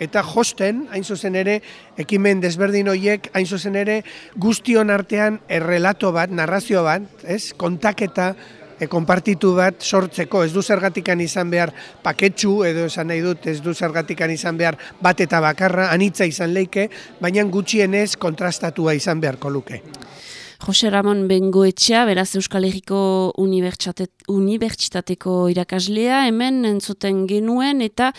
eta josten hain zuzen ere ekimen desberdin hoiek hain zuzen ere guztion artean errelato bat, narrazio bat, ez? kontaketa e, konpartitu bat sortzeko, ez du zergatikan izan behar paketsu, edo esan nahi dut, ez du zergatikan izan behar bat eta bakarra, anitza izan leike, baina gutxienez kontrastatua izan beharko luke. Jose Ramon Bengoetxea, beraz Euskal Herriko Unibertsitate- Unibertsitateko irakaslea, hemen entzuten genuen, eta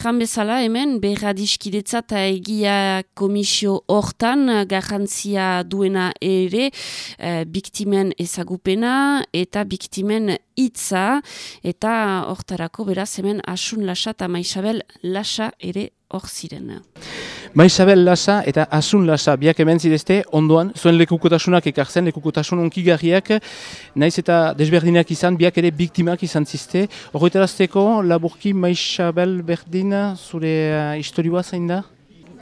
jan bezala hemen berradiskidetza eta egia komisio hortan garrantzia duena ere eh, biktimen ezagupena eta biktimen hitza eta hortarako beraz hemen asun lasa eta maisabel lasa ere hor ziren. Maisabel Lasa eta Asun Lasa, biak hemen zidezte, ondoan, zuen lekukotasunak ekartzen, lekukotasun onkigarriak, naiz eta desberdinak izan, biak ere biktimak izan zizte. Horretarazteko, laburki Maisabel Berdin, zure uh, historioa zein da?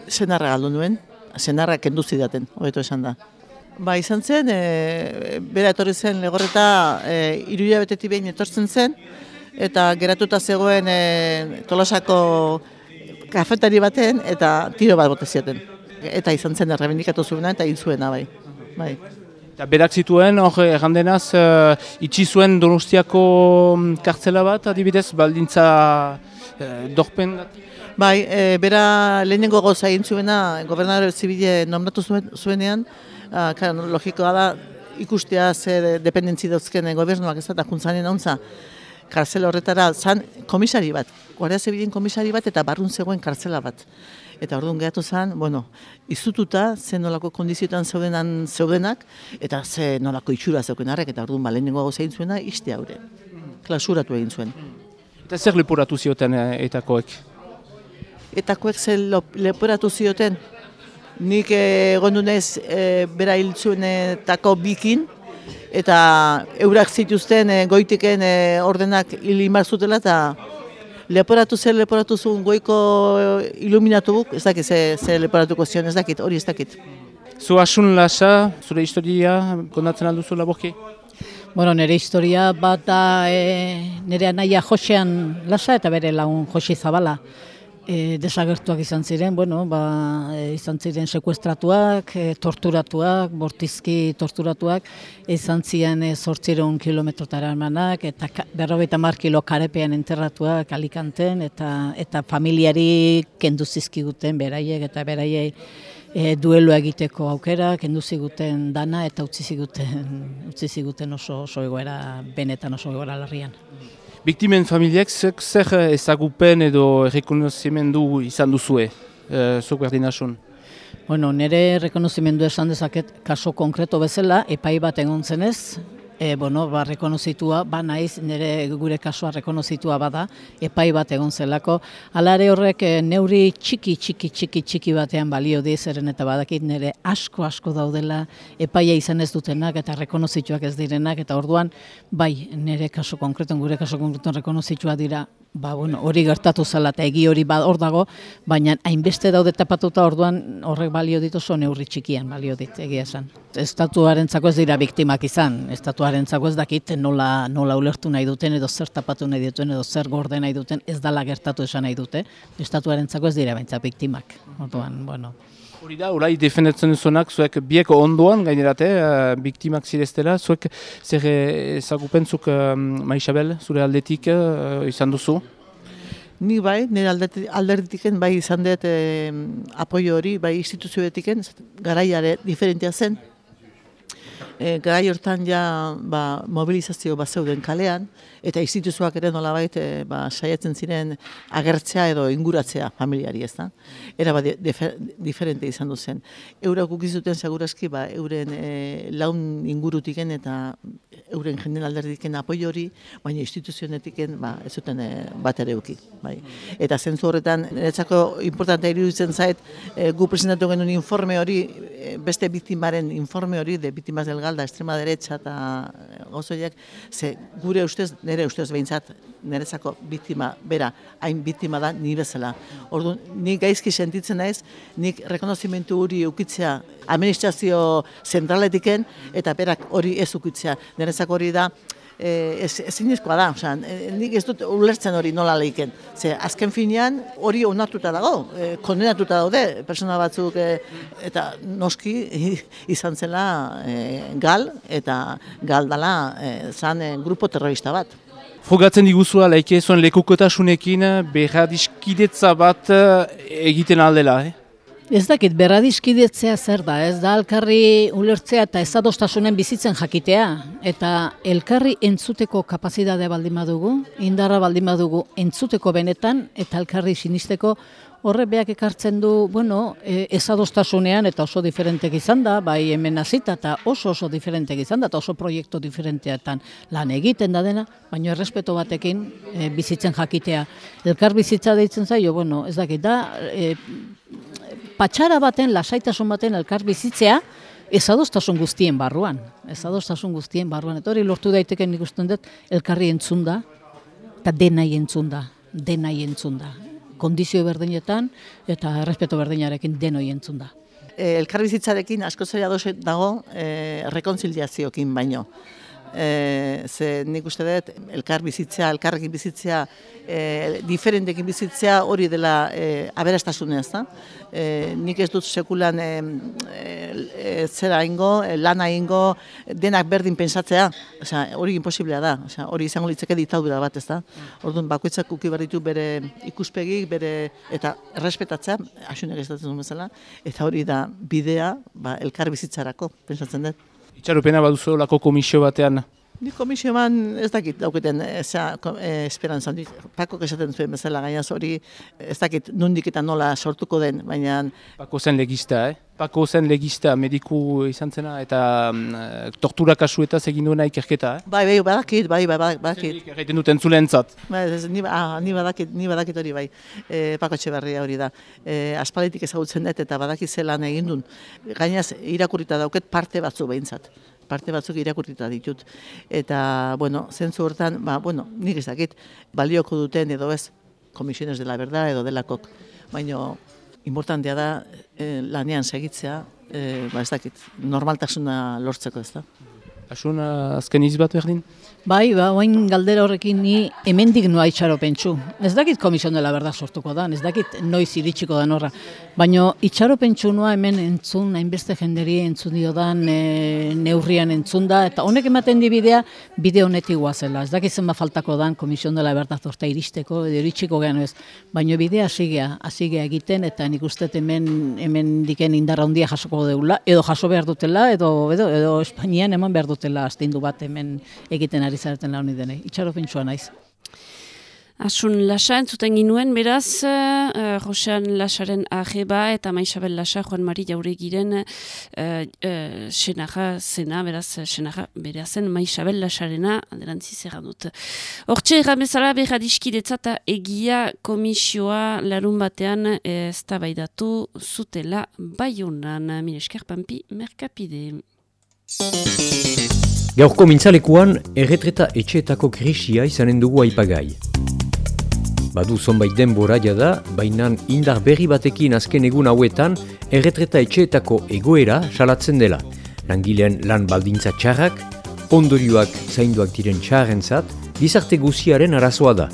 Senarra galdu nuen, senarra kendu zidaten, hobeto esan da. Ba, izan zen, e, bera etorri zen legorreta e, iruia betetik behin etortzen zen, eta geratuta zegoen e, tolosako kafetari baten, eta tiro bat bote zioten. Eta izan zen errebindikatu zuena eta hil zuena bai. bai. Eta berak zituen, hor, errandenaz, uh, itxi zuen Donostiako mm, kartzela bat, adibidez, baldintza uh, dorpen Bai, e, bera lehenengo goza egin zuena, gobernadore zibile nombratu zuen, zuenean, claro, logikoa da ikustea zer dependentzi dauzken gobernuak ez da, juntzanen ontza, kartzela horretara, zan komisari bat, Guardia Zibilen komisari bat eta barrun zegoen kartzela bat. Eta orduan gehatu zen, bueno, izututa, ze nolako kondizioetan zeudenan zeudenak, eta ze nolako itxura zeuken harrek, eta orduan ba, lehenengo gauza egin zuena, iste haure. Klausuratu egin zuen. Eta zer leporatu zioten eh, etakoek? Etakoek ze lo- leporatu zioten, nik eh, egon dunez e, bera hil zuenetako bikin, eta eurak zituzten e, goitiken e, ordenak hil inbar zutela, eta leporatu zer leporatu zuen goiko e, iluminatu guk, ez dakit ze, ze leporatuko zion, ez dakit, hori ez dakit. Zu Asun Lasa, zure historia, kondatzen alduzu laburki? Bueno, nire historia bat da e, nire anaia Josean Lasa eta bere lagun Josi Zabala. E, desagertuak izan ziren, bueno, ba, e, izan ziren sekuestratuak, e, torturatuak, bortizki torturatuak, izan ziren e, zortzireun kilometrotara emanak, eta berrogeita mar kilo karepean enterratuak alikanten, eta, eta familiari kendu zizkiguten beraiek, eta beraiei e, duelo egiteko aukera, kendu ziguten dana eta utzi ziguten, utzi ziguten oso, oso egoera, benetan oso egoera larrian. Biktimen familiek zek zer ezagupen edo errekonozimendu izan duzue, e, zuk berdin asun? Bueno, nire rekonozimendu esan dezaket kaso konkreto bezala, epai bat egon zenez, e, bueno, ba, rekonozitua, ba naiz, nire gure kasua rekonozitua bada, epai bat egon zelako. Alare horrek e, neuri txiki, txiki, txiki, txiki batean balio di, zeren eta badakit nire asko, asko daudela epaia izan ez dutenak eta rekonozituak ez direnak, eta orduan, bai, nire kaso konkreton, gure kaso konkreton rekonozitua dira, ba, bueno, hori gertatu zela eta egi hori ba, hor dago, baina hainbeste daude tapatuta orduan horrek balio dit oso neurri txikian balio dit, egia esan. Estatuarentzako ez dira biktimak izan, estatuarentzako ez dakit nola, nola ulertu nahi duten edo zer tapatu nahi duten edo zer gorde nahi duten ez dala gertatu esan nahi dute, estatuarentzako ez dira baintza biktimak. Orduan, bueno, Hori da, orai defendatzen duzunak, zuek bieko ondoan gainerate, uh, biktimak zireztela, zuek zer eh, ezagupen zuk uh, Maisabel, zure aldetik uh, izan duzu? Ni bai, nire alderdi- alderditiken bai izan dut eh, apoio hori, bai instituzioetiken, garaiare diferentia zen. E, garai hortan ja ba, mobilizazio bat zeuden kalean, eta instituzioak ere nolabait e, ba, saiatzen ziren agertzea edo inguratzea familiari ez da. Era ba, difer, diferente izan du zen. Eurak ukizuten segurazki ba, euren e, laun ingurutiken eta euren jenden alderdiken apoio hori, baina instituzionetiken ba, ez zuten e, bat ere uki. Bai. Eta zentzu horretan, niretzako importantea iruditzen zait, e, gu presentatu genuen informe hori, beste biktimaren informe hori, de biktimas del Galda, extrema derecha eta gozoiak, ze gure ustez, nire ustez behintzat, niretzako biktima, bera, hain biktima da, ni bezala. Orduan, nik gaizki sentitzen naiz, nik rekonozimentu hori ukitzea administrazio zentraletiken, eta berak hori ez ukitzea. Niretzako hori da, eh, ez, da, osea, eh, nik ez dut ulertzen hori nola leiken. Ze azken finean hori onartuta dago, eh, kondenatuta daude persona batzuk eh, eta noski izan zela eh, gal eta gal dala eh, zan eh, grupo terrorista bat. Frogatzen diguzua, laike zuen lekukotasunekin berradiskidetza bat eh, egiten aldela, eh? Ez dakit, berradiskidetzea zer da, ez da elkarri ulertzea eta ez adostasunen bizitzen jakitea. Eta elkarri entzuteko kapazidadea baldin badugu, indarra baldin badugu entzuteko benetan, eta elkarri sinisteko horre beak ekartzen du, bueno, e, ez adostasunean eta oso diferentek izan da, bai hemen hasita eta oso oso diferentek izan da, eta oso proiektu diferenteetan lan egiten da dena, baina errespeto batekin e, bizitzen jakitea. Elkar bizitza deitzen zaio, bueno, ez dakit da, e, patxara baten, lasaitasun baten elkar bizitzea, ez adostasun guztien barruan. Ez adostasun guztien barruan. Eta hori lortu daiteken nik uste dut elkarri entzun da, eta denai entzun da, denai entzun da. Kondizio berdinetan eta errespeto berdinarekin denoi entzun da. E, elkarbizitzarekin asko zaila dago e, rekonziliaziokin baino. E, ze nik uste dut, elkar bizitzea, elkarrekin bizitzea, e, diferentekin bizitzea hori dela e, aberastasunez, da? E, nik ez dut sekulan e, e, zera ingo, e, lana ingo, denak berdin pensatzea, osea, hori imposiblea da, osea, hori izango litzeke ditadura bat, ez da? Orduan, bakoitzak uki ditu bere ikuspegik, bere, eta errespetatzea, asunek ez dut bezala, eta hori da bidea, ba, elkar bizitzarako, pensatzen dut. Itxaropena baduzu lako komisio batean? Ni komisio man ez dakit dauketen eza eh, esperantzan. Pako esaten zuen bezala gaina hori ez dakit nundik eta nola sortuko den, baina... Pako zen legista, eh? Pako zen legista, mediku izan zena eta mm, tortura kasuetaz egin duena ikerketa, eh? Bai, bai, badakit, bai, bai, badakit. Zer egiten duten zulentzat. Bai, ez, ni, ah, ni, badakit, ni badakit hori bai, e, Pako Etxeberria hori da. E, aspaletik ezagutzen dut eta badakit zelan egin duen. Gainaz, irakurita dauket parte batzu behintzat parte batzuk irakurtita ditut. Eta, bueno, zentzu hortan, ba, bueno, nik ez balioko duten edo ez, komisiones de la verdad edo delakok. Baina, importantea da, eh, lanean segitzea, eh, ba ez dakit, normaltasuna lortzeko ez da. Asun, azken izbat berdin? Bai, ba, oain galdera horrekin ni hemendik noa itxaro pentsu. Ez dakit komision dela berda sortuko da, ez dakit noiz iritsiko da norra. Baina itxaro pentsu noa hemen entzun, hainbeste jenderi entzun dio da, ne, neurrian entzun da, eta honek ematen di bidea, bide honetik guazela. Ez dakit zenba faltako dan komision dela berda zorta iristeko, edo iritsiko gehan ez. Baina bidea asigea, asigea egiten, eta nik uste hemen, hemen diken indarra handia jasoko deula, edo jaso behar dutela, edo, edo, edo Espainian eman behar dutela astindu bat hemen egiten ari zareten launi dene. Itxaro pintsua naiz. Asun Lasa entzuten ginuen, beraz, uh, Josean Lasaren aheba eta Maisabel Lasa, Juan Mari Jauregiren uh, uh, senaja zena, beraz, senaja bereazen Maisabel Lasarena, adelantzi zerra dut. Hortxe, erramezala behar diskidetzata egia komisioa larun batean ez tabaidatu zutela baionan, Minesker Pampi, Merkapide. Gaurko mintzalekuan, erretreta etxeetako krisia izanen dugu aipagai. Badu zonbait denbora da, baina indar berri batekin azken egun hauetan, erretreta etxeetako egoera salatzen dela. Langilean lan baldintza txarrak, ondorioak zainduak diren txarrentzat, gizarte guziaren arazoa da.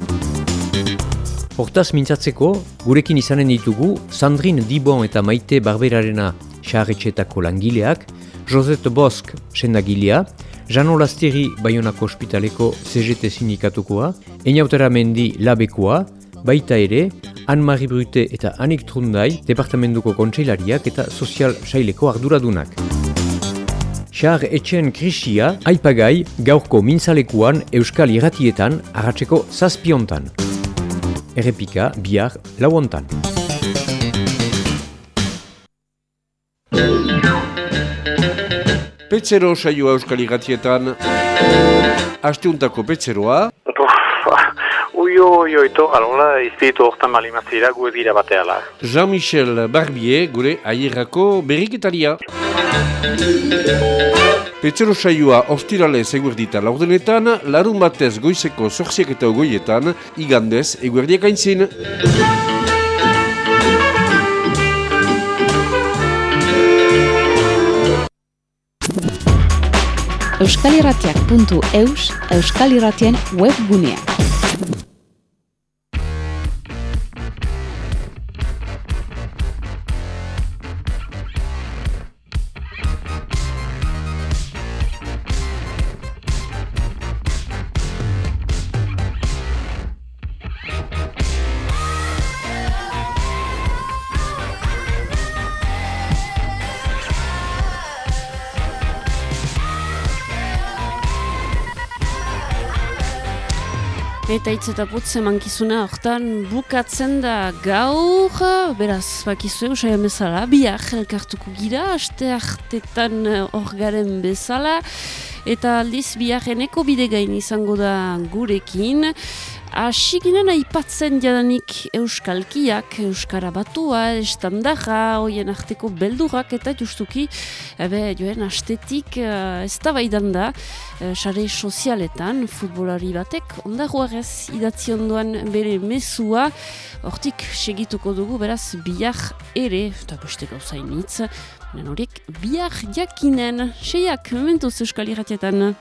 Hortaz mintzatzeko, gurekin izanen ditugu, Sandrine Dibon eta Maite Barberarena txarretxeetako langileak, Josette Bosk sendagilea, Jano Lasteri Bayonako Hospitaleko CGT sindikatukoa, Einautera Mendi Labekoa, baita ere, Anne-Marie Brute eta Anik Trundai Departamentuko Kontseilariak eta Sozial Saileko arduradunak. Xar etxen krisia, aipagai gaurko mintzalekuan Euskal Iratietan arratseko zazpiontan. Errepika bihar lauontan. Petzero saioa euskal igatietan. Asteuntako petzeroa. Uio, uio, ito, alola, izpitu hortan malimazira gu dira bateala. Jean-Michel Barbier, gure aierrako berriketaria. Petzero saioa ostirale eguerdita laurdenetan, larun batez goizeko zorziak eta ogoietan, igandez eguerdiak aintzin. euskalirratiak.eus euskalirratien webgunea. Eta hitz eta putz emankizuna hortan bukatzen da gaur, beraz, bakizu eusai bezala, biak elkartuko gira, aste hartetan eh, hor garen bezala, eta aldiz biak eneko bide gain izango da gurekin, Asiginen aipatzen jadanik euskalkiak, euskara batua, estandarra, hoien arteko beldurak eta justuki, ebe, joen astetik uh, ez da baidan da, uh, sare sozialetan, futbolari batek, ondagoarez idatzi ondoan bere mesua, hortik segituko dugu, beraz, biak ere, eta beste gauzainitz, horiek biak jakinen, seiak, mementuz euskal irratietan.